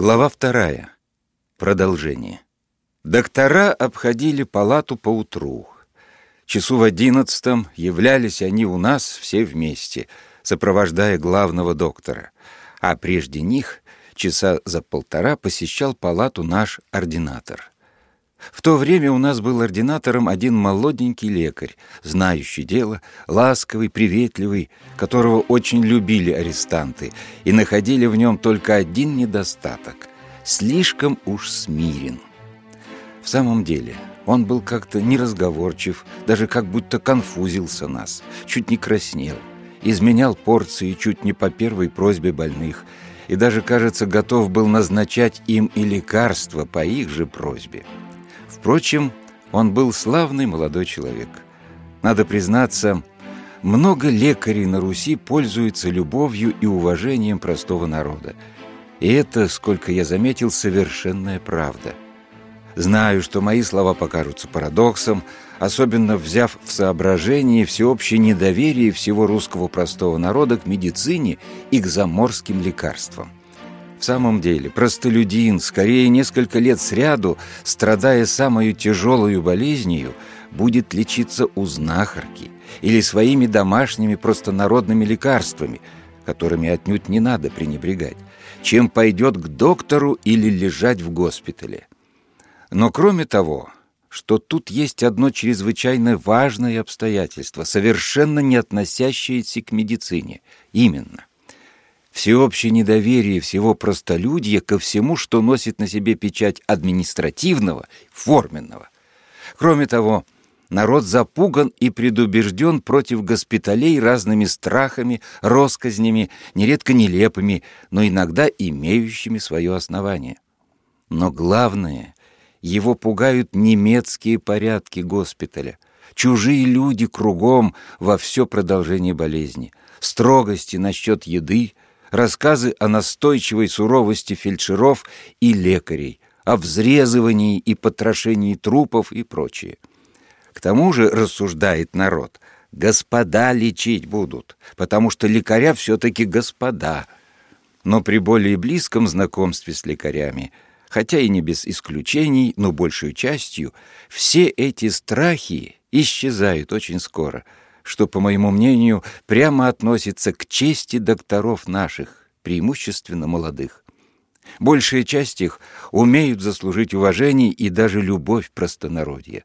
Глава вторая. Продолжение. Доктора обходили палату по утру. Часу в одиннадцатом являлись они у нас все вместе, сопровождая главного доктора. А прежде них часа за полтора посещал палату наш ординатор. В то время у нас был ординатором один молоденький лекарь, знающий дело, ласковый, приветливый, которого очень любили арестанты и находили в нем только один недостаток — слишком уж смирен. В самом деле, он был как-то неразговорчив, даже как будто конфузился нас, чуть не краснел, изменял порции чуть не по первой просьбе больных и даже, кажется, готов был назначать им и лекарства по их же просьбе. Впрочем, он был славный молодой человек. Надо признаться, много лекарей на Руси пользуются любовью и уважением простого народа. И это, сколько я заметил, совершенная правда. Знаю, что мои слова покажутся парадоксом, особенно взяв в соображение всеобщее недоверие всего русского простого народа к медицине и к заморским лекарствам. В самом деле, простолюдин, скорее несколько лет сряду, страдая самую тяжелую болезнью, будет лечиться у знахарки или своими домашними простонародными лекарствами, которыми отнюдь не надо пренебрегать, чем пойдет к доктору или лежать в госпитале. Но кроме того, что тут есть одно чрезвычайно важное обстоятельство, совершенно не относящееся к медицине. Именно всеобщее недоверие всего простолюдья ко всему, что носит на себе печать административного, форменного. Кроме того, народ запуган и предубежден против госпиталей разными страхами, росказнями, нередко нелепыми, но иногда имеющими свое основание. Но главное, его пугают немецкие порядки госпиталя, чужие люди кругом во все продолжение болезни, строгости насчет еды, рассказы о настойчивой суровости фельдшеров и лекарей, о взрезывании и потрошении трупов и прочее. К тому же, рассуждает народ, господа лечить будут, потому что лекаря все-таки господа. Но при более близком знакомстве с лекарями, хотя и не без исключений, но большей частью, все эти страхи исчезают очень скоро — что, по моему мнению, прямо относится к чести докторов наших, преимущественно молодых. Большая часть их умеют заслужить уважение и даже любовь простонародья.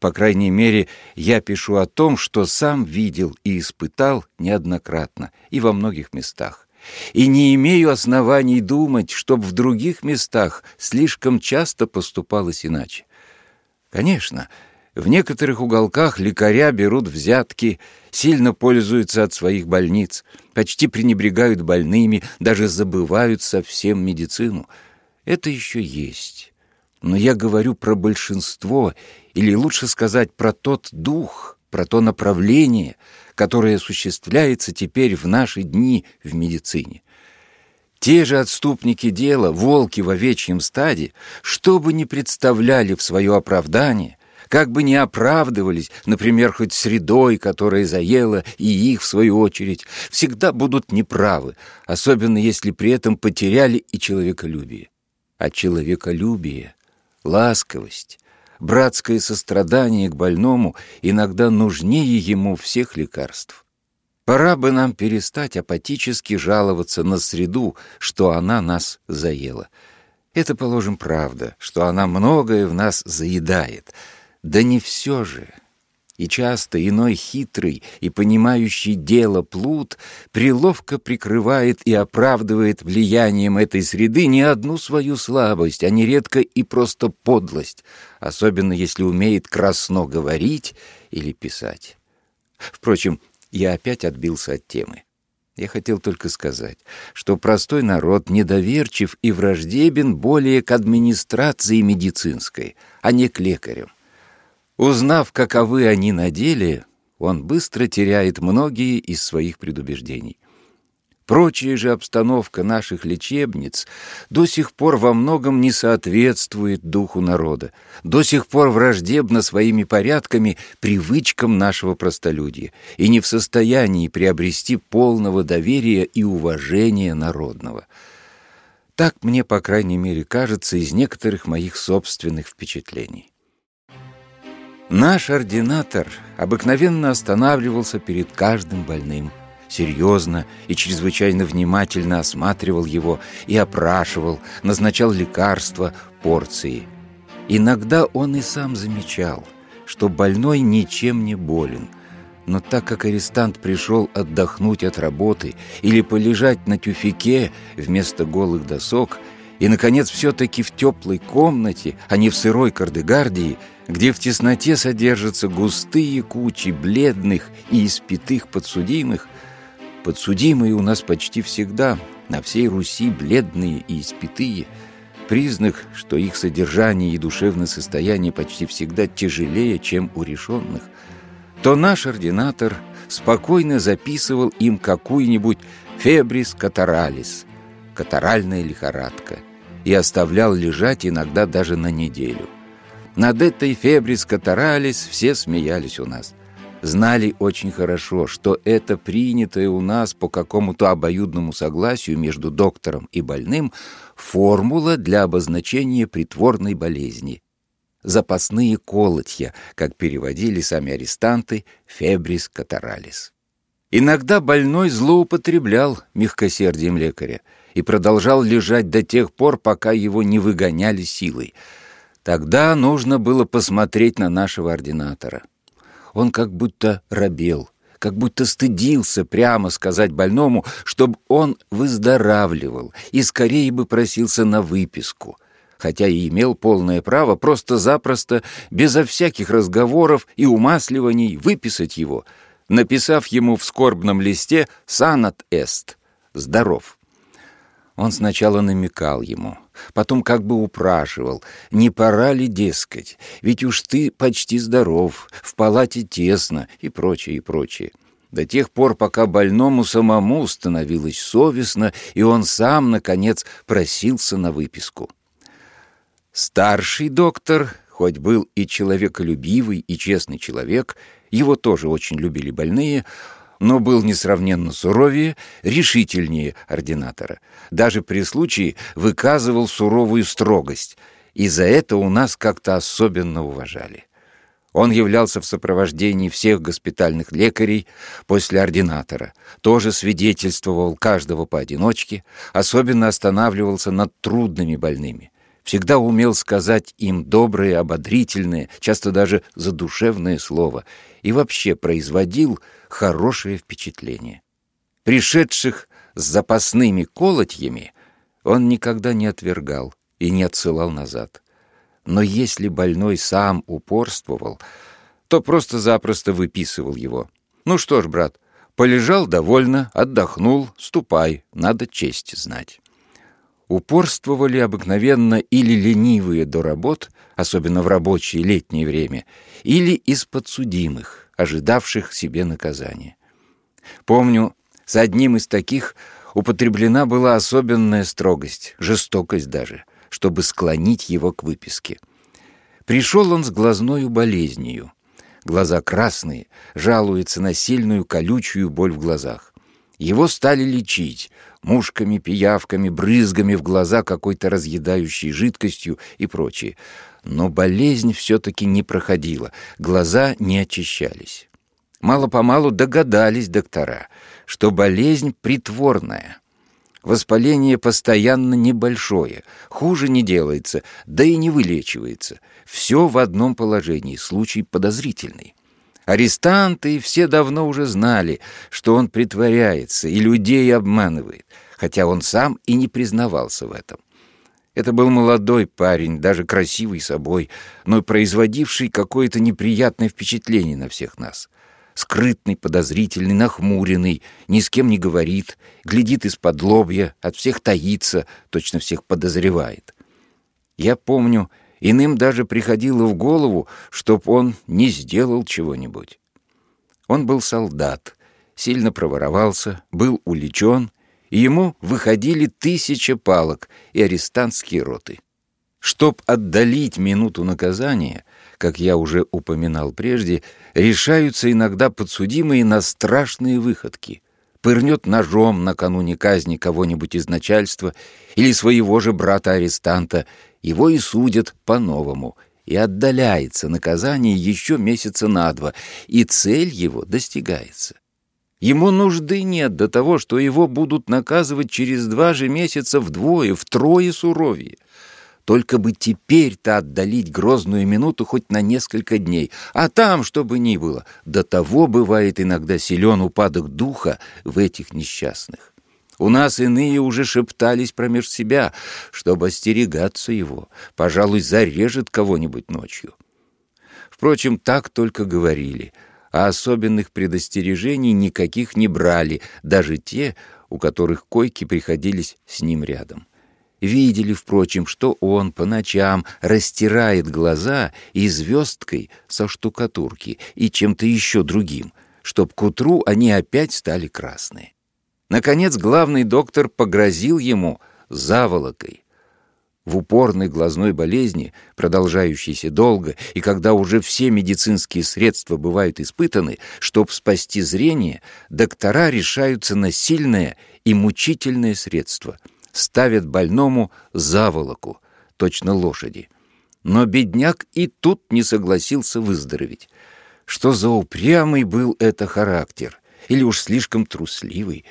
По крайней мере, я пишу о том, что сам видел и испытал неоднократно и во многих местах. И не имею оснований думать, чтоб в других местах слишком часто поступалось иначе. Конечно, в некоторых уголках лекаря берут взятки, сильно пользуются от своих больниц, почти пренебрегают больными, даже забывают совсем медицину. Это еще есть. Но я говорю про большинство, или лучше сказать, про тот дух, про то направление, которое осуществляется теперь в наши дни в медицине. Те же отступники дела, волки в овечьем стаде, что бы ни представляли в свое оправдание, как бы ни оправдывались, например, хоть средой, которая заела и их, в свою очередь, всегда будут неправы, особенно если при этом потеряли и человеколюбие. А человеколюбие, ласковость, братское сострадание к больному иногда нужнее ему всех лекарств. Пора бы нам перестать апатически жаловаться на среду, что она нас заела. Это, положим, правда, что она многое в нас заедает — да не все же. И часто иной хитрый и понимающий дело плут приловко прикрывает и оправдывает влиянием этой среды не одну свою слабость, а нередко и просто подлость, особенно если умеет красно говорить или писать. Впрочем, я опять отбился от темы. Я хотел только сказать, что простой народ недоверчив и враждебен более к администрации медицинской, а не к лекарям. Узнав, каковы они на деле, он быстро теряет многие из своих предубеждений. Прочая же обстановка наших лечебниц до сих пор во многом не соответствует духу народа, до сих пор враждебна своими порядками привычкам нашего простолюдия и не в состоянии приобрести полного доверия и уважения народного. Так мне, по крайней мере, кажется из некоторых моих собственных впечатлений. Наш ординатор обыкновенно останавливался перед каждым больным, серьезно и чрезвычайно внимательно осматривал его и опрашивал, назначал лекарства, порции. Иногда он и сам замечал, что больной ничем не болен, но так как арестант пришел отдохнуть от работы или полежать на тюфике вместо голых досок – и, наконец, все-таки в теплой комнате, а не в сырой кардегардии, где в тесноте содержатся густые кучи бледных и испитых подсудимых, подсудимые у нас почти всегда, на всей Руси бледные и испитые, признак, что их содержание и душевное состояние почти всегда тяжелее, чем у решенных, то наш ординатор спокойно записывал им какую-нибудь «фебрис катаралис» — катаральная лихорадка — и оставлял лежать иногда даже на неделю. Над этой фебрис катаралис все смеялись у нас. Знали очень хорошо, что это принятое у нас по какому-то обоюдному согласию между доктором и больным формула для обозначения притворной болезни. Запасные колотья, как переводили сами арестанты, фебрис катаралис. Иногда больной злоупотреблял мягкосердием лекаря и продолжал лежать до тех пор, пока его не выгоняли силой. Тогда нужно было посмотреть на нашего ординатора. Он как будто робел, как будто стыдился прямо сказать больному, чтобы он выздоравливал и скорее бы просился на выписку, хотя и имел полное право просто-запросто, безо всяких разговоров и умасливаний, выписать его, написав ему в скорбном листе «Санат эст» — «Здоров». Он сначала намекал ему, потом как бы упрашивал, не пора ли, дескать, ведь уж ты почти здоров, в палате тесно и прочее, и прочее. До тех пор, пока больному самому становилось совестно, и он сам, наконец, просился на выписку. Старший доктор, хоть был и человеколюбивый, и честный человек, его тоже очень любили больные, но был несравненно суровее, решительнее ординатора. Даже при случае выказывал суровую строгость, и за это у нас как-то особенно уважали. Он являлся в сопровождении всех госпитальных лекарей после ординатора, тоже свидетельствовал каждого поодиночке, особенно останавливался над трудными больными. Всегда умел сказать им доброе, ободрительное, часто даже задушевное слово, и вообще производил хорошее впечатление. Пришедших с запасными колотьями он никогда не отвергал и не отсылал назад. Но если больной сам упорствовал, то просто-запросто выписывал его. «Ну что ж, брат, полежал довольно, отдохнул, ступай, надо честь знать». Упорствовали обыкновенно или ленивые до работ, особенно в рабочее летнее время, или из подсудимых, ожидавших себе наказания. Помню, с одним из таких употреблена была особенная строгость, жестокость даже, чтобы склонить его к выписке. Пришел он с глазною болезнью. Глаза красные, жалуется на сильную колючую боль в глазах. Его стали лечить мушками, пиявками, брызгами в глаза какой-то разъедающей жидкостью и прочее. Но болезнь все-таки не проходила, глаза не очищались. Мало-помалу догадались доктора, что болезнь притворная. Воспаление постоянно небольшое, хуже не делается, да и не вылечивается. Все в одном положении, случай подозрительный. Арестанты все давно уже знали, что он притворяется и людей обманывает, хотя он сам и не признавался в этом. Это был молодой парень, даже красивый собой, но производивший какое-то неприятное впечатление на всех нас. Скрытный, подозрительный, нахмуренный, ни с кем не говорит, глядит из-под лобья, от всех таится, точно всех подозревает. Я помню, иным даже приходило в голову, чтоб он не сделал чего-нибудь. Он был солдат, сильно проворовался, был уличен — и ему выходили тысяча палок и арестантские роты. Чтоб отдалить минуту наказания, как я уже упоминал прежде, решаются иногда подсудимые на страшные выходки. пырнет ножом накануне казни кого-нибудь из начальства или своего же брата-арестанта, его и судят по-новому, и отдаляется наказание еще месяца на два, и цель его достигается. Ему нужды нет до того, что его будут наказывать через два же месяца вдвое, втрое суровее. Только бы теперь-то отдалить грозную минуту хоть на несколько дней, а там, чтобы ни было, до того бывает иногда силен упадок духа в этих несчастных. У нас иные уже шептались промеж себя, чтобы остерегаться его, пожалуй, зарежет кого-нибудь ночью. Впрочем, так только говорили, а особенных предостережений никаких не брали, даже те, у которых койки приходились с ним рядом. Видели, впрочем, что он по ночам растирает глаза и звездкой со штукатурки и чем-то еще другим, чтоб к утру они опять стали красные. Наконец главный доктор погрозил ему заволокой. В упорной глазной болезни, продолжающейся долго, и когда уже все медицинские средства бывают испытаны, чтоб спасти зрение, доктора решаются на сильное и мучительное средство — ставят больному заволоку, точно лошади. Но бедняк и тут не согласился выздороветь. Что за упрямый был это характер? Или уж слишком трусливый?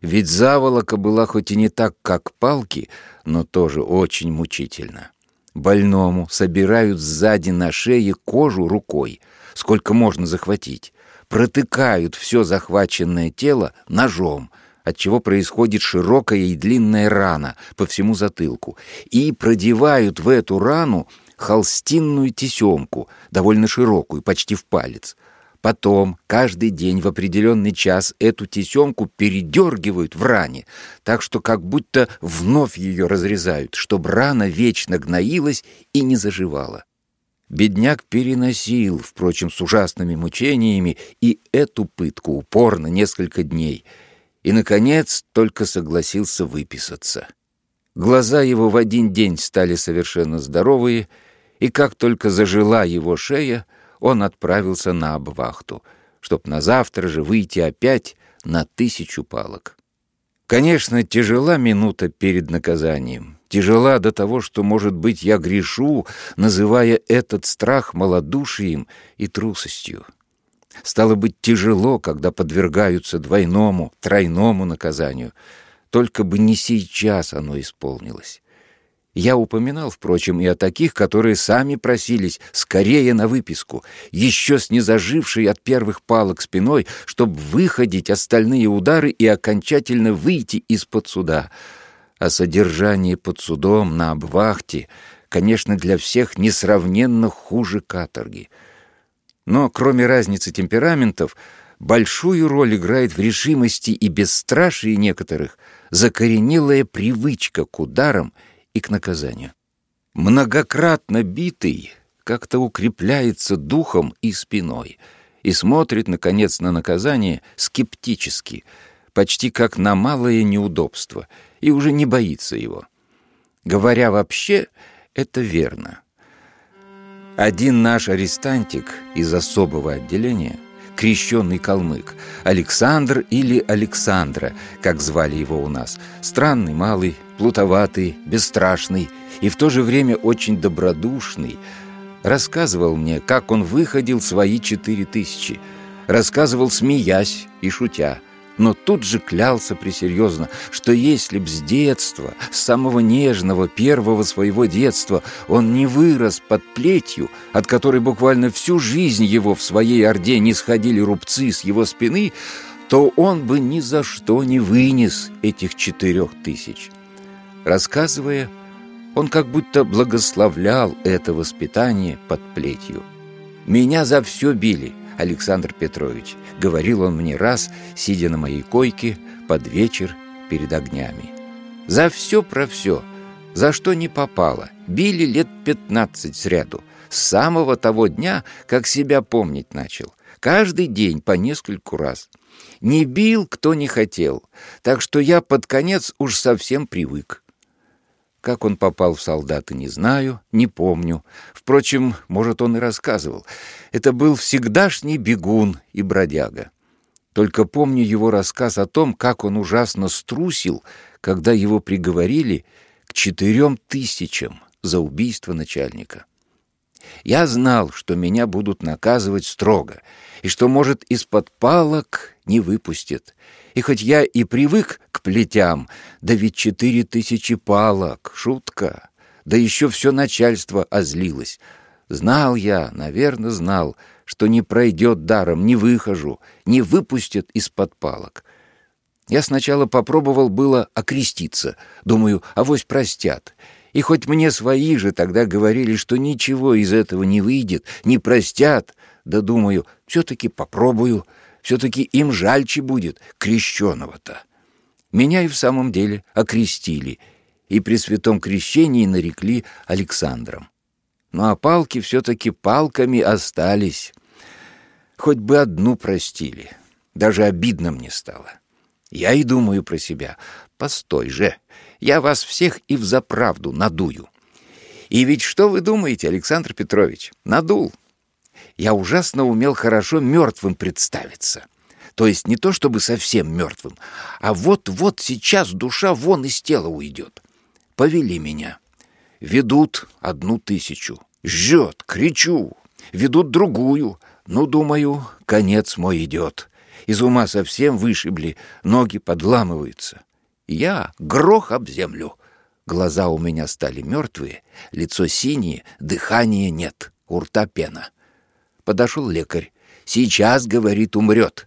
Ведь заволока была хоть и не так, как палки, но тоже очень мучительно. Больному собирают сзади на шее кожу рукой, сколько можно захватить. Протыкают все захваченное тело ножом — отчего происходит широкая и длинная рана по всему затылку, и продевают в эту рану холстинную тесемку, довольно широкую, почти в палец. Потом каждый день в определенный час эту тесемку передергивают в ране, так что как будто вновь ее разрезают, чтобы рана вечно гноилась и не заживала. Бедняк переносил, впрочем, с ужасными мучениями и эту пытку упорно несколько дней — и, наконец, только согласился выписаться. Глаза его в один день стали совершенно здоровые, и как только зажила его шея, он отправился на обвахту, чтоб на завтра же выйти опять на тысячу палок. Конечно, тяжела минута перед наказанием. Тяжела до того, что, может быть, я грешу, называя этот страх малодушием и трусостью. Стало быть, тяжело, когда подвергаются двойному, тройному наказанию. Только бы не сейчас оно исполнилось. Я упоминал, впрочем, и о таких, которые сами просились скорее на выписку, еще с незажившей от первых палок спиной, чтобы выходить остальные удары и окончательно выйти из-под суда. А содержание под судом на обвахте, конечно, для всех несравненно хуже каторги — но кроме разницы темпераментов, большую роль играет в решимости и бесстрашии некоторых закоренелая привычка к ударам и к наказанию. Многократно битый как-то укрепляется духом и спиной и смотрит, наконец, на наказание скептически, почти как на малое неудобство, и уже не боится его. Говоря вообще, это верно — один наш арестантик из особого отделения, крещенный калмык, Александр или Александра, как звали его у нас, странный, малый, плутоватый, бесстрашный и в то же время очень добродушный, рассказывал мне, как он выходил свои четыре тысячи, рассказывал, смеясь и шутя – но тут же клялся пресерьезно, что если б с детства, с самого нежного первого своего детства, он не вырос под плетью, от которой буквально всю жизнь его в своей орде не сходили рубцы с его спины, то он бы ни за что не вынес этих четырех тысяч. Рассказывая, он как будто благословлял это воспитание под плетью. «Меня за все били, Александр Петрович», — говорил он мне раз, сидя на моей койке под вечер перед огнями. «За все про все, за что не попало, били лет пятнадцать сряду, с самого того дня, как себя помнить начал, каждый день по нескольку раз. Не бил, кто не хотел, так что я под конец уж совсем привык». Как он попал в солдаты, не знаю, не помню. Впрочем, может, он и рассказывал. Это был всегдашний бегун и бродяга. Только помню его рассказ о том, как он ужасно струсил, когда его приговорили к четырем тысячам за убийство начальника. Я знал, что меня будут наказывать строго, и что, может, из-под палок не выпустят. И хоть я и привык к плетям, да ведь четыре тысячи палок, шутка, да еще все начальство озлилось. Знал я, наверное, знал, что не пройдет даром, не выхожу, не выпустят из-под палок. Я сначала попробовал было окреститься, думаю, авось простят. И хоть мне свои же тогда говорили, что ничего из этого не выйдет, не простят, да думаю, все-таки попробую, все-таки им жальче будет крещеного-то. Меня и в самом деле окрестили, и при святом крещении нарекли Александром. Ну а палки все-таки палками остались. Хоть бы одну простили. Даже обидно мне стало. Я и думаю про себя. Постой же, я вас всех и взаправду надую. И ведь что вы думаете, Александр Петрович? Надул. Я ужасно умел хорошо мертвым представиться. То есть не то чтобы совсем мертвым, а вот-вот сейчас душа вон из тела уйдет. Повели меня. Ведут одну тысячу. Жжет, кричу. Ведут другую. Ну, думаю, конец мой идет. Из ума совсем вышибли, ноги подламываются. Я грох об землю. Глаза у меня стали мертвые, лицо синее, дыхания нет, у рта пена. Подошел лекарь. «Сейчас, — говорит, — умрет».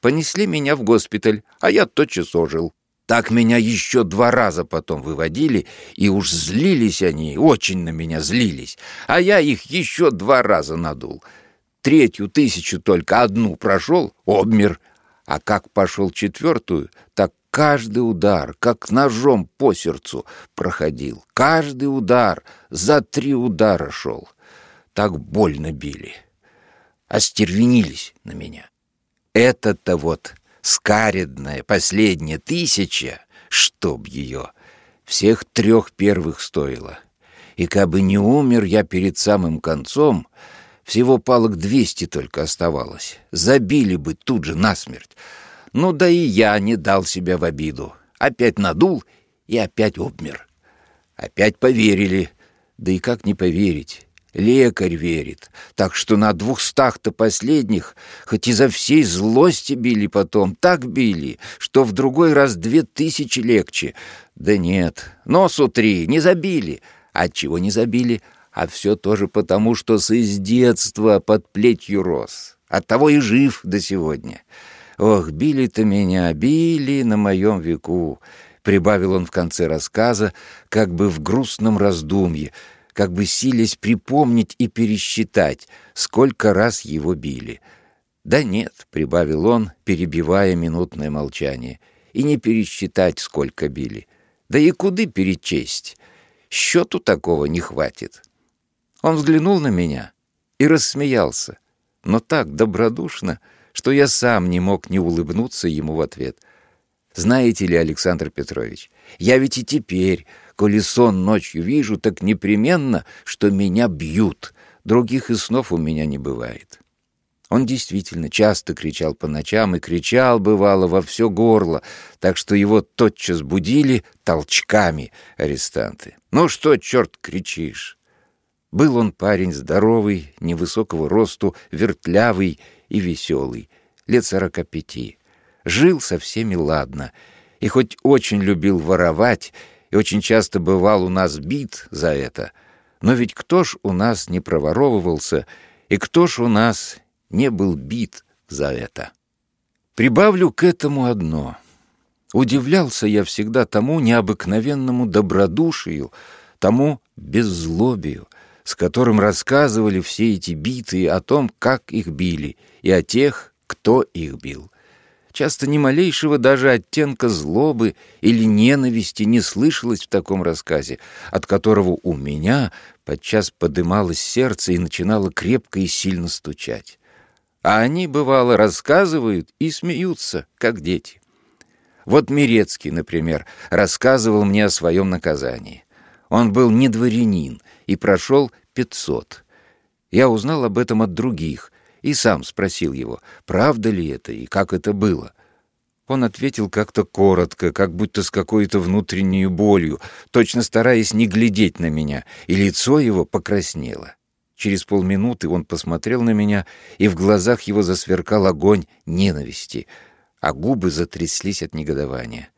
Понесли меня в госпиталь, а я тотчас ожил. Так меня еще два раза потом выводили, и уж злились они, очень на меня злились. А я их еще два раза надул. Третью тысячу только одну прошел, обмер. А как пошел четвертую, так каждый удар, как ножом по сердцу, проходил. Каждый удар за три удара шел. Так больно били. Остервенились на меня. Это-то вот скаредная последняя тысяча, чтоб ее, всех трех первых стоила. И кабы не умер я перед самым концом, всего палок двести только оставалось. Забили бы тут же насмерть. Ну да и я не дал себя в обиду. Опять надул и опять обмер. Опять поверили. Да и как не поверить? Лекарь верит. Так что на двухстах-то последних, хоть изо всей злости били потом, так били, что в другой раз две тысячи легче. Да нет, носу три, не забили. Отчего не забили? А все тоже потому, что с из детства под плетью рос. Оттого и жив до сегодня. Ох, били-то меня, били на моем веку. Прибавил он в конце рассказа, как бы в грустном раздумье — как бы силясь припомнить и пересчитать, сколько раз его били. «Да нет», — прибавил он, перебивая минутное молчание, «и не пересчитать, сколько били. Да и куды перечесть? Счету такого не хватит». Он взглянул на меня и рассмеялся, но так добродушно, что я сам не мог не улыбнуться ему в ответ. «Знаете ли, Александр Петрович, я ведь и теперь, коли сон ночью вижу, так непременно, что меня бьют. Других и снов у меня не бывает. Он действительно часто кричал по ночам и кричал, бывало, во все горло, так что его тотчас будили толчками арестанты. «Ну что, черт, кричишь?» Был он парень здоровый, невысокого росту, вертлявый и веселый, лет сорока пяти. Жил со всеми ладно, и хоть очень любил воровать, и очень часто бывал у нас бит за это. Но ведь кто ж у нас не проворовывался, и кто ж у нас не был бит за это? Прибавлю к этому одно. Удивлялся я всегда тому необыкновенному добродушию, тому беззлобию, с которым рассказывали все эти битые о том, как их били, и о тех, кто их бил. Часто ни малейшего даже оттенка злобы или ненависти не слышалось в таком рассказе, от которого у меня подчас подымалось сердце и начинало крепко и сильно стучать. А они, бывало, рассказывают и смеются, как дети. Вот Мирецкий, например, рассказывал мне о своем наказании. Он был не дворянин и прошел пятьсот. Я узнал об этом от других — и сам спросил его, правда ли это и как это было. Он ответил как-то коротко, как будто с какой-то внутренней болью, точно стараясь не глядеть на меня, и лицо его покраснело. Через полминуты он посмотрел на меня, и в глазах его засверкал огонь ненависти, а губы затряслись от негодования.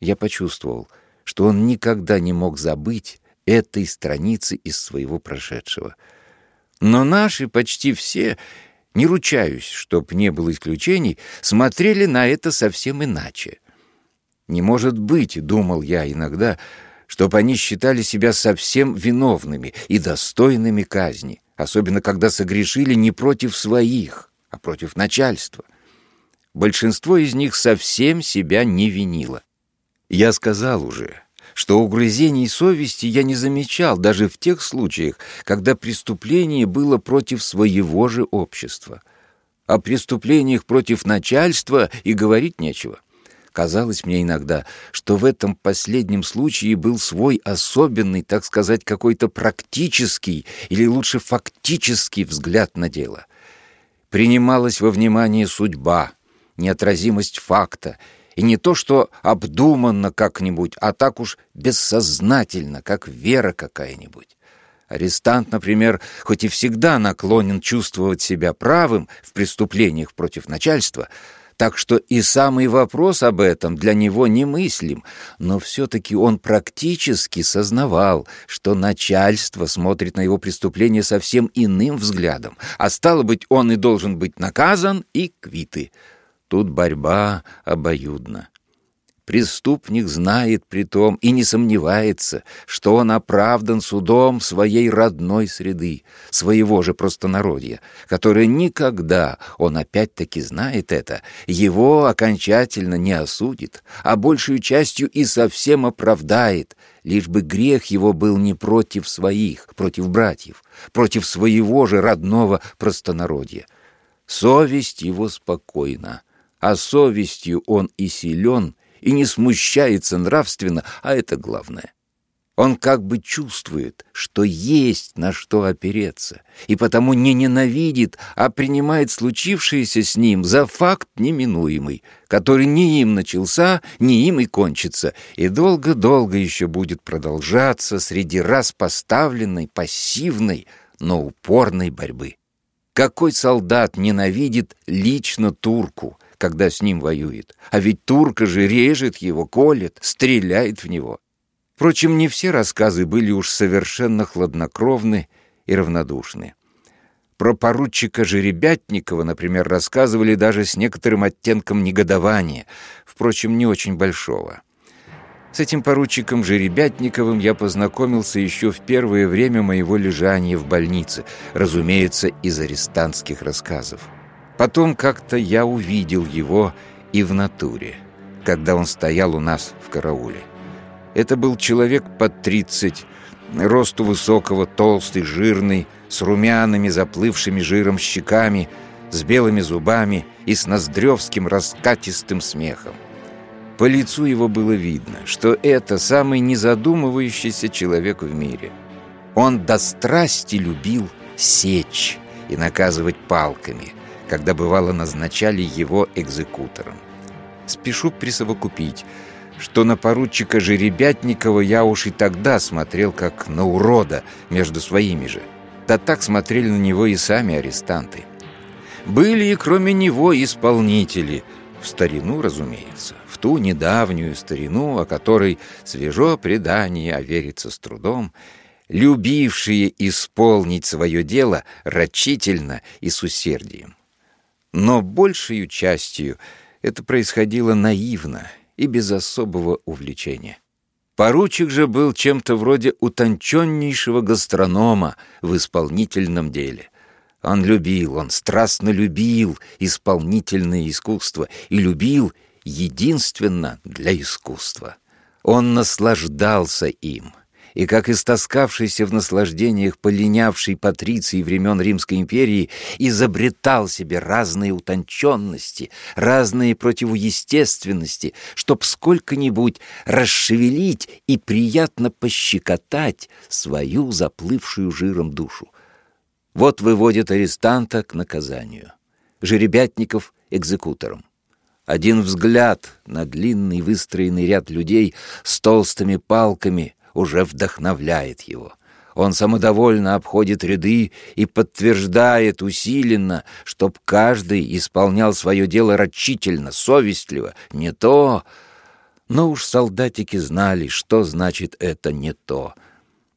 Я почувствовал, что он никогда не мог забыть этой страницы из своего прошедшего. Но наши почти все не ручаюсь, чтоб не было исключений, смотрели на это совсем иначе. Не может быть, думал я иногда, чтоб они считали себя совсем виновными и достойными казни, особенно когда согрешили не против своих, а против начальства. Большинство из них совсем себя не винило. Я сказал уже, что угрызений совести я не замечал даже в тех случаях, когда преступление было против своего же общества. О преступлениях против начальства и говорить нечего. Казалось мне иногда, что в этом последнем случае был свой особенный, так сказать, какой-то практический или лучше фактический взгляд на дело. Принималась во внимание судьба, неотразимость факта и не то, что обдуманно как-нибудь, а так уж бессознательно, как вера какая-нибудь. Арестант, например, хоть и всегда наклонен чувствовать себя правым в преступлениях против начальства, так что и самый вопрос об этом для него немыслим, но все-таки он практически сознавал, что начальство смотрит на его преступление совсем иным взглядом, а стало быть, он и должен быть наказан и квиты. Тут борьба обоюдна. Преступник знает при том и не сомневается, что он оправдан судом своей родной среды, своего же простонародья, которое никогда, он опять-таки знает это, его окончательно не осудит, а большую частью и совсем оправдает, лишь бы грех его был не против своих, против братьев, против своего же родного простонародья. Совесть его спокойна, а совестью он и силен, и не смущается нравственно, а это главное. Он как бы чувствует, что есть на что опереться, и потому не ненавидит, а принимает случившееся с ним за факт неминуемый, который не им начался, не им и кончится, и долго-долго еще будет продолжаться среди раз поставленной, пассивной, но упорной борьбы. Какой солдат ненавидит лично турку — когда с ним воюет. А ведь турка же режет его, колет, стреляет в него. Впрочем, не все рассказы были уж совершенно хладнокровны и равнодушны. Про поручика Жеребятникова, например, рассказывали даже с некоторым оттенком негодования, впрочем, не очень большого. С этим поручиком Жеребятниковым я познакомился еще в первое время моего лежания в больнице, разумеется, из арестантских рассказов. Потом как-то я увидел его и в натуре, когда он стоял у нас в карауле. Это был человек под тридцать, росту высокого, толстый, жирный, с румяными, заплывшими жиром щеками, с белыми зубами и с ноздревским раскатистым смехом. По лицу его было видно, что это самый незадумывающийся человек в мире. Он до страсти любил сечь и наказывать палками, когда бывало назначали его экзекутором. Спешу присовокупить, что на поручика Жеребятникова я уж и тогда смотрел как на урода между своими же. Да так смотрели на него и сами арестанты. Были и кроме него исполнители, в старину, разумеется, в ту недавнюю старину, о которой свежо предание, а верится с трудом, любившие исполнить свое дело рачительно и с усердием. Но большей частью это происходило наивно и без особого увлечения. Поручик же был чем-то вроде утонченнейшего гастронома в исполнительном деле. Он любил, он страстно любил исполнительное искусство и любил единственно для искусства. Он наслаждался им — и как истоскавшийся в наслаждениях полинявший патриций времен Римской империи изобретал себе разные утонченности, разные противоестественности, чтоб сколько-нибудь расшевелить и приятно пощекотать свою заплывшую жиром душу. Вот выводят арестанта к наказанию. Жеребятников — экзекутором. Один взгляд на длинный выстроенный ряд людей с толстыми палками уже вдохновляет его. Он самодовольно обходит ряды и подтверждает усиленно, чтоб каждый исполнял свое дело рачительно, совестливо. Не то... Но уж солдатики знали, что значит это «не то».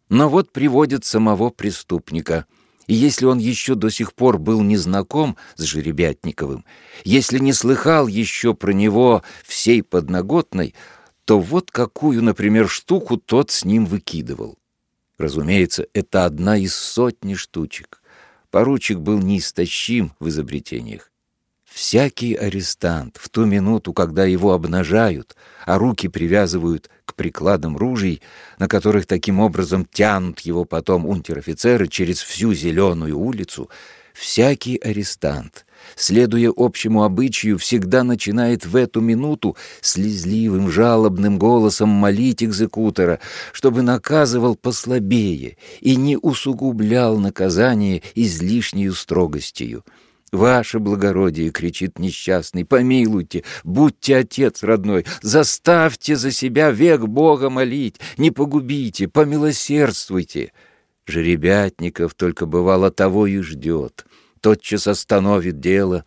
Но вот приводят самого преступника — и если он еще до сих пор был не знаком с Жеребятниковым, если не слыхал еще про него всей подноготной, то вот какую, например, штуку тот с ним выкидывал. Разумеется, это одна из сотни штучек. Поручик был неистощим в изобретениях. Всякий арестант в ту минуту, когда его обнажают, а руки привязывают к прикладам ружей, на которых таким образом тянут его потом унтер-офицеры через всю зеленую улицу, всякий арестант, следуя общему обычаю, всегда начинает в эту минуту слезливым, жалобным голосом молить экзекутора, чтобы наказывал послабее и не усугублял наказание излишнею строгостью. «Ваше благородие!» — кричит несчастный. «Помилуйте! Будьте отец родной! Заставьте за себя век Бога молить! Не погубите! Помилосердствуйте!» Жеребятников только бывало того и ждет. Тотчас остановит дело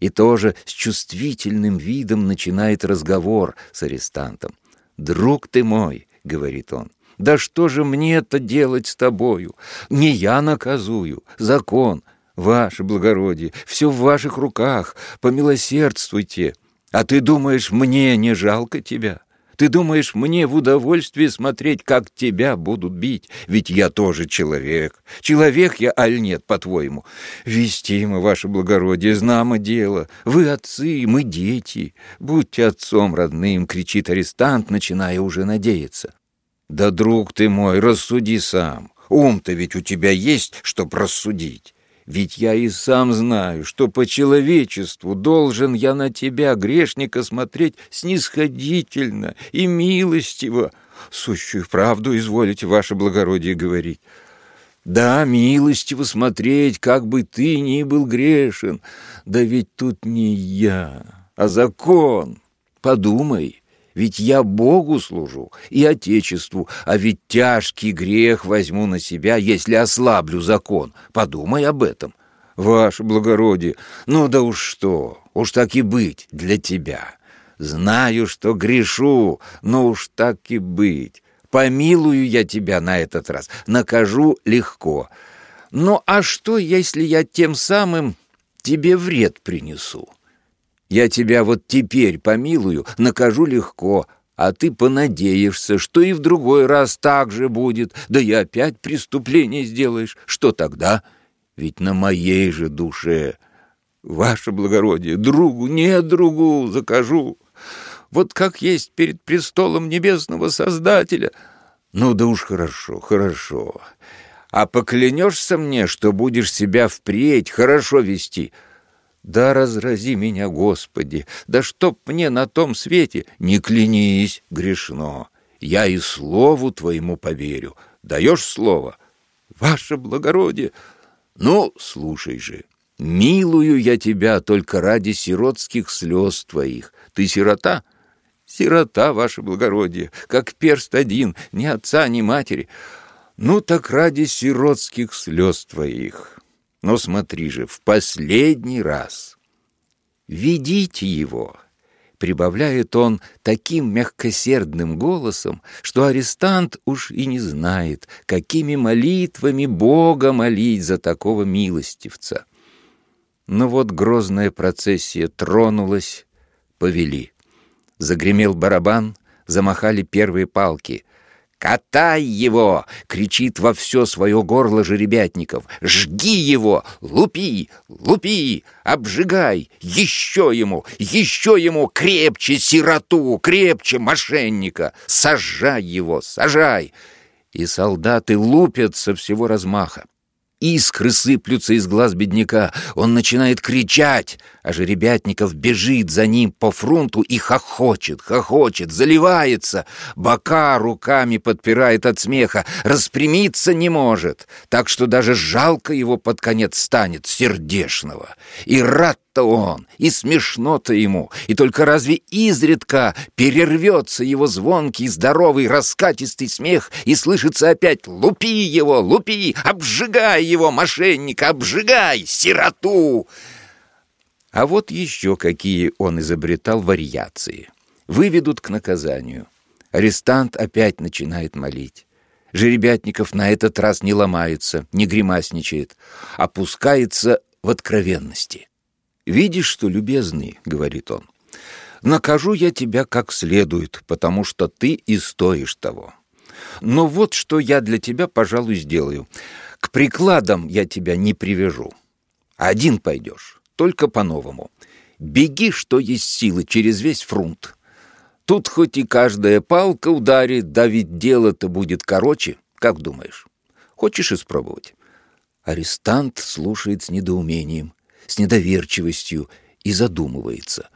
и тоже с чувствительным видом начинает разговор с арестантом. «Друг ты мой!» — говорит он. «Да что же мне это делать с тобою? Не я наказую, закон!» Ваше благородие, все в ваших руках, помилосердствуйте. А ты думаешь, мне не жалко тебя? Ты думаешь, мне в удовольствие смотреть, как тебя будут бить? Ведь я тоже человек. Человек я, аль нет, по-твоему? Вести мы, ваше благородие, знамо дело. Вы отцы, мы дети. Будьте отцом родным, кричит арестант, начиная уже надеяться. Да, друг ты мой, рассуди сам. Ум-то ведь у тебя есть, чтоб рассудить. Ведь я и сам знаю, что по человечеству должен я на тебя, грешника, смотреть снисходительно и милостиво. Сущую правду изволите, ваше благородие, говорить. Да, милостиво смотреть, как бы ты ни был грешен. Да ведь тут не я, а закон. Подумай, ведь я Богу служу и Отечеству, а ведь тяжкий грех возьму на себя, если ослаблю закон. Подумай об этом. Ваше благородие, ну да уж что, уж так и быть для тебя. Знаю, что грешу, но уж так и быть. Помилую я тебя на этот раз, накажу легко. Ну а что, если я тем самым тебе вред принесу? Я тебя вот теперь помилую, накажу легко, а ты понадеешься, что и в другой раз так же будет, да и опять преступление сделаешь. Что тогда? Ведь на моей же душе, ваше благородие, другу, не другу закажу. Вот как есть перед престолом небесного Создателя. Ну да уж хорошо, хорошо. А поклянешься мне, что будешь себя впредь хорошо вести — да разрази меня, Господи! Да чтоб мне на том свете не клянись, грешно! Я и слову твоему поверю. Даешь слово? Ваше благородие! Ну, слушай же, милую я тебя только ради сиротских слез твоих. Ты сирота? Сирота, ваше благородие, как перст один, ни отца, ни матери. Ну так ради сиротских слез твоих. Но смотри же, в последний раз. Ведите его, прибавляет он таким мягкосердным голосом, что арестант уж и не знает, какими молитвами Бога молить за такого милостивца. Но вот грозная процессия тронулась, повели. Загремел барабан, замахали первые палки. «Катай его!» — кричит во все свое горло жеребятников. «Жги его! Лупи! Лупи! Обжигай! Еще ему! Еще ему! Крепче сироту! Крепче мошенника! Сажай его! Сажай!» И солдаты лупят со всего размаха. Искры сыплются из глаз бедняка. Он начинает кричать, а Жеребятников бежит за ним по фронту и хохочет, хохочет, заливается. Бока руками подпирает от смеха, распрямиться не может, так что даже жалко его под конец станет, сердешного. И рад-то он, и смешно-то ему, и только разве изредка перервется его звонкий, здоровый, раскатистый смех, и слышится опять «Лупи его, лупи, обжигай его, мошенника, обжигай, сироту!» А вот еще какие он изобретал вариации. Выведут к наказанию. Арестант опять начинает молить. Жеребятников на этот раз не ломается, не гримасничает, опускается в откровенности. «Видишь, что, любезный, — говорит он, — накажу я тебя как следует, потому что ты и стоишь того. Но вот что я для тебя, пожалуй, сделаю. К прикладам я тебя не привяжу. Один пойдешь, только по-новому. Беги, что есть силы, через весь фрунт. Тут хоть и каждая палка ударит, да ведь дело-то будет короче, как думаешь? Хочешь испробовать?» Арестант слушает с недоумением, с недоверчивостью и задумывается.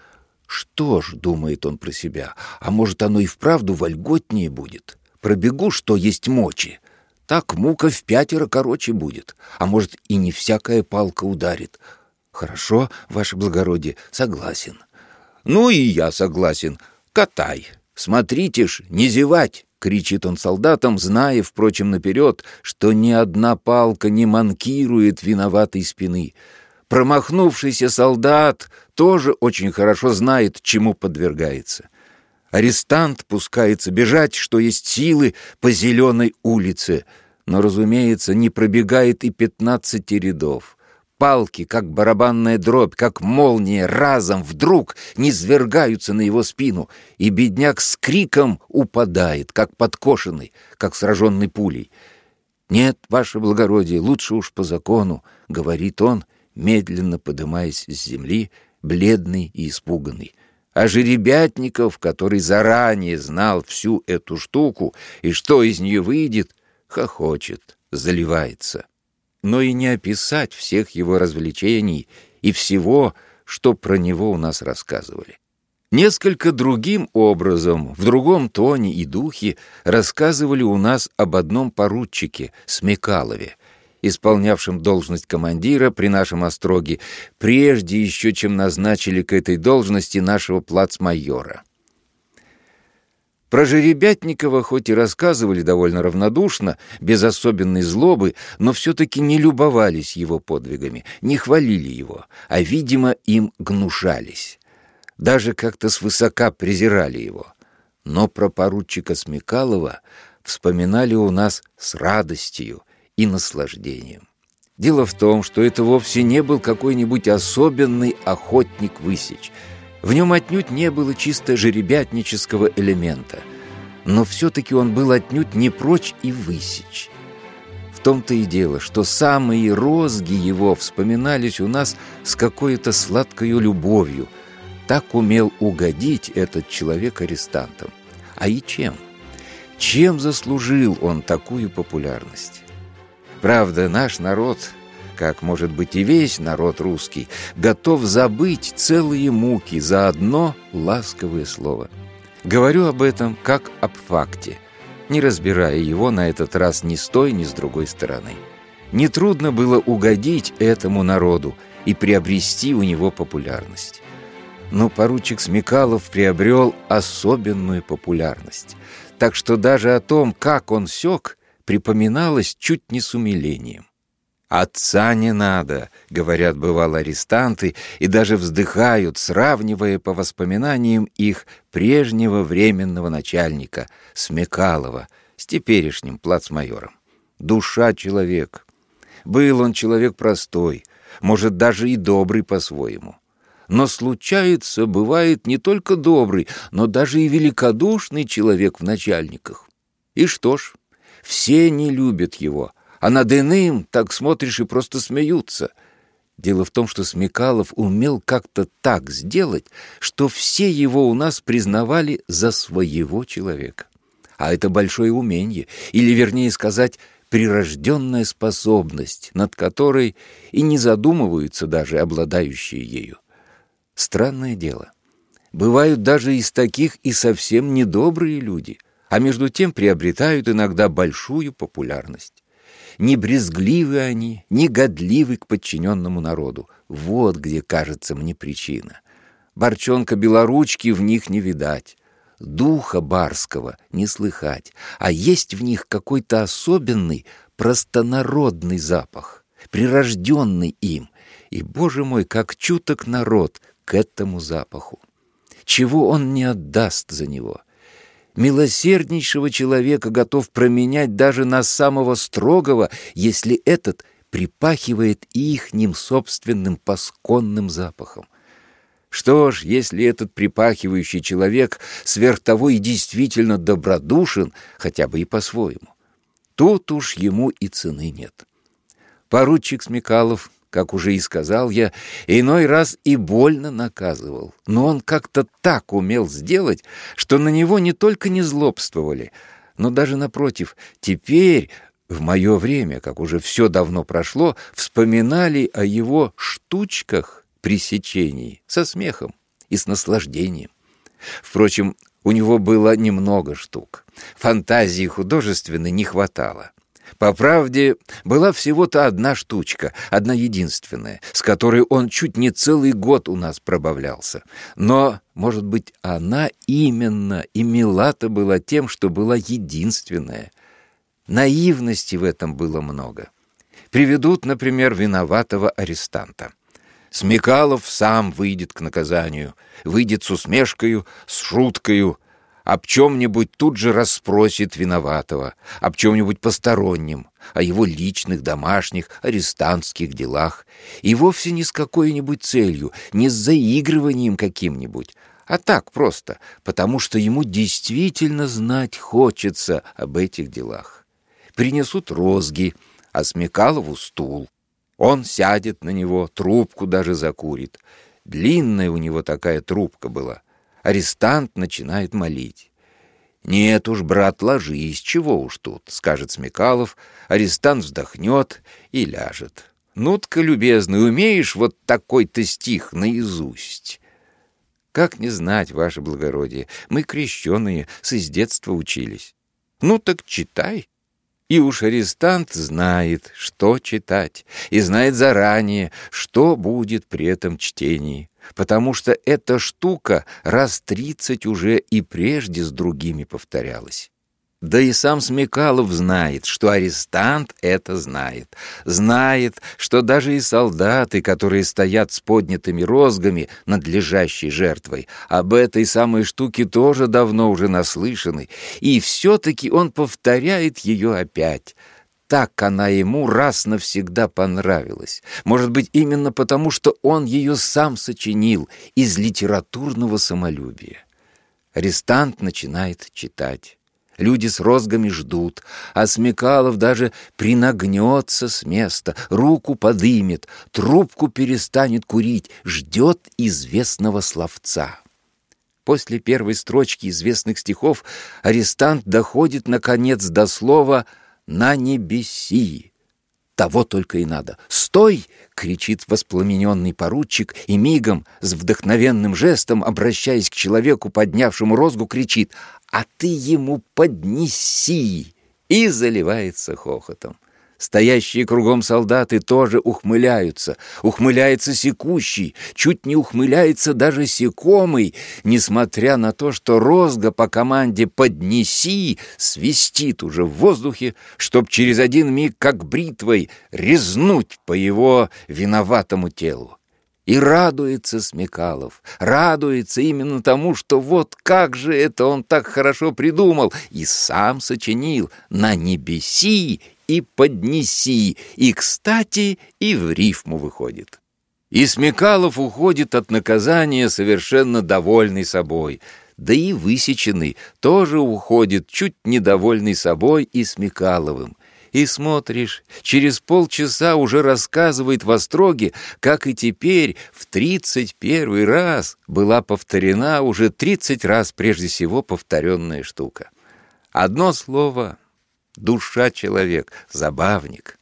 «Что ж, — думает он про себя, — а может, оно и вправду вольготнее будет? Пробегу, что есть мочи. Так мука в пятеро короче будет, а может, и не всякая палка ударит. Хорошо, ваше благородие, согласен. Ну и я согласен. Катай. Смотрите ж, не зевать!» — кричит он солдатам, зная, впрочем, наперед, что ни одна палка не манкирует виноватой спины. Промахнувшийся солдат тоже очень хорошо знает, чему подвергается. Арестант пускается бежать, что есть силы, по зеленой улице, но, разумеется, не пробегает и пятнадцати рядов. Палки, как барабанная дробь, как молния, разом вдруг низвергаются на его спину, и бедняк с криком упадает, как подкошенный, как сраженный пулей. «Нет, ваше благородие, лучше уж по закону», — говорит он, медленно подымаясь с земли, бледный и испуганный. А Жеребятников, который заранее знал всю эту штуку и что из нее выйдет, хохочет, заливается. Но и не описать всех его развлечений и всего, что про него у нас рассказывали. Несколько другим образом, в другом тоне и духе рассказывали у нас об одном поручике, Смекалове, исполнявшим должность командира при нашем остроге, прежде еще, чем назначили к этой должности нашего плацмайора. Про Жеребятникова хоть и рассказывали довольно равнодушно, без особенной злобы, но все-таки не любовались его подвигами, не хвалили его, а, видимо, им гнушались. Даже как-то свысока презирали его. Но про поручика Смекалова вспоминали у нас с радостью и наслаждением. Дело в том, что это вовсе не был какой-нибудь особенный охотник высечь. В нем отнюдь не было чисто жеребятнического элемента. Но все-таки он был отнюдь не прочь и высечь. В том-то и дело, что самые розги его вспоминались у нас с какой-то сладкою любовью. Так умел угодить этот человек арестантам. А и чем? Чем заслужил он такую популярность? Правда, наш народ, как, может быть, и весь народ русский, готов забыть целые муки за одно ласковое слово. Говорю об этом как об факте, не разбирая его на этот раз ни с той, ни с другой стороны. Нетрудно было угодить этому народу и приобрести у него популярность. Но поручик Смекалов приобрел особенную популярность. Так что даже о том, как он сёк, припоминалось чуть не с умилением. «Отца не надо», — говорят бывало арестанты, и даже вздыхают, сравнивая по воспоминаниям их прежнего временного начальника, Смекалова, с теперешним плацмайором. Душа человек. Был он человек простой, может, даже и добрый по-своему. Но случается, бывает не только добрый, но даже и великодушный человек в начальниках. И что ж, все не любят его, а над иным так смотришь и просто смеются. Дело в том, что Смекалов умел как-то так сделать, что все его у нас признавали за своего человека. А это большое умение, или, вернее сказать, прирожденная способность, над которой и не задумываются даже обладающие ею. Странное дело. Бывают даже из таких и совсем недобрые люди, а между тем приобретают иногда большую популярность. Не брезгливы они, не годливы к подчиненному народу. Вот где, кажется мне, причина. Борчонка белоручки в них не видать. Духа барского не слыхать, а есть в них какой-то особенный, простонародный запах, прирожденный им. И, боже мой, как чуток народ к этому запаху. Чего он не отдаст за него? Милосерднейшего человека готов променять даже на самого строгого, если этот припахивает ихним собственным пасконным запахом. Что ж, если этот припахивающий человек сверх того и действительно добродушен, хотя бы и по-своему, тут уж ему и цены нет. Поручик Смекалов, как уже и сказал я, иной раз и больно наказывал, но он как-то так умел сделать, что на него не только не злобствовали, но даже напротив, теперь в мое время, как уже все давно прошло, вспоминали о его штучках, пресечений, со смехом и с наслаждением. Впрочем, у него было немного штук. Фантазии художественной не хватало. По правде, была всего-то одна штучка, одна единственная, с которой он чуть не целый год у нас пробавлялся. Но, может быть, она именно и мила-то была тем, что была единственная. Наивности в этом было много. Приведут, например, виноватого арестанта. Смекалов сам выйдет к наказанию, выйдет с усмешкою, с шуткою, об чем-нибудь тут же расспросит виноватого, об чем-нибудь постороннем, о его личных, домашних, арестантских делах, и вовсе не с какой-нибудь целью, не с заигрыванием каким-нибудь, а так просто, потому что ему действительно знать хочется об этих делах. Принесут розги, а Смекалову стул. Он сядет на него, трубку даже закурит. Длинная у него такая трубка была. Арестант начинает молить. «Нет уж, брат, ложись, чего уж тут», — скажет Смекалов. Арестант вздохнет и ляжет. «Ну-тка, любезный, умеешь вот такой-то стих наизусть?» «Как не знать, ваше благородие, мы крещеные, с из детства учились». «Ну так читай». И уж арестант знает, что читать, и знает заранее, что будет при этом чтении, потому что эта штука раз тридцать уже и прежде с другими повторялась. Да и сам Смекалов знает, что арестант это знает. Знает, что даже и солдаты, которые стоят с поднятыми розгами над лежащей жертвой, об этой самой штуке тоже давно уже наслышаны, и все-таки он повторяет ее опять. Так она ему раз навсегда понравилась. Может быть, именно потому, что он ее сам сочинил из литературного самолюбия. Арестант начинает читать. Люди с розгами ждут, а Смекалов даже принагнется с места, руку подымет, трубку перестанет курить, ждет известного словца. После первой строчки известных стихов арестант доходит, наконец, до слова «на небеси». Того только и надо. «Стой!» — кричит воспламененный поручик и мигом, с вдохновенным жестом, обращаясь к человеку, поднявшему розгу, кричит «А ты ему поднеси!» и заливается хохотом. Стоящие кругом солдаты тоже ухмыляются. Ухмыляется секущий, чуть не ухмыляется даже секомый, несмотря на то, что розга по команде «поднеси» свистит уже в воздухе, чтоб через один миг, как бритвой, резнуть по его виноватому телу. И радуется Смекалов, радуется именно тому, что вот как же это он так хорошо придумал и сам сочинил «На небеси и поднеси», и, кстати, и в рифму выходит. И Смекалов уходит от наказания совершенно довольный собой, да и высеченный тоже уходит чуть недовольный собой и Смекаловым, и смотришь, через полчаса уже рассказывает в остроге, как и теперь в тридцать первый раз была повторена уже тридцать раз прежде всего повторенная штука. Одно слово душа человек, забавник.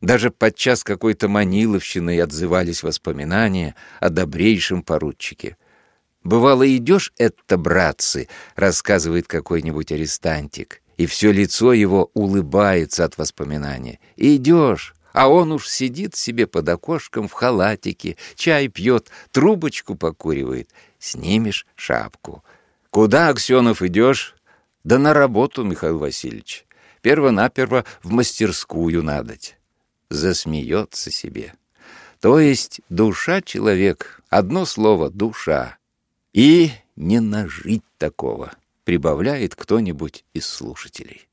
Даже подчас какой-то маниловщиной отзывались воспоминания о добрейшем поручике. «Бывало, идешь, это, братцы», — рассказывает какой-нибудь арестантик, и все лицо его улыбается от воспоминания. «Идешь, а он уж сидит себе под окошком в халатике, чай пьет, трубочку покуривает. Снимешь шапку. Куда, Аксенов, идешь? Да на работу, Михаил Васильевич. Перво-наперво в мастерскую надоть. Засмеется себе. То есть душа человек, одно слово — душа. И не нажить такого, прибавляет кто-нибудь из слушателей.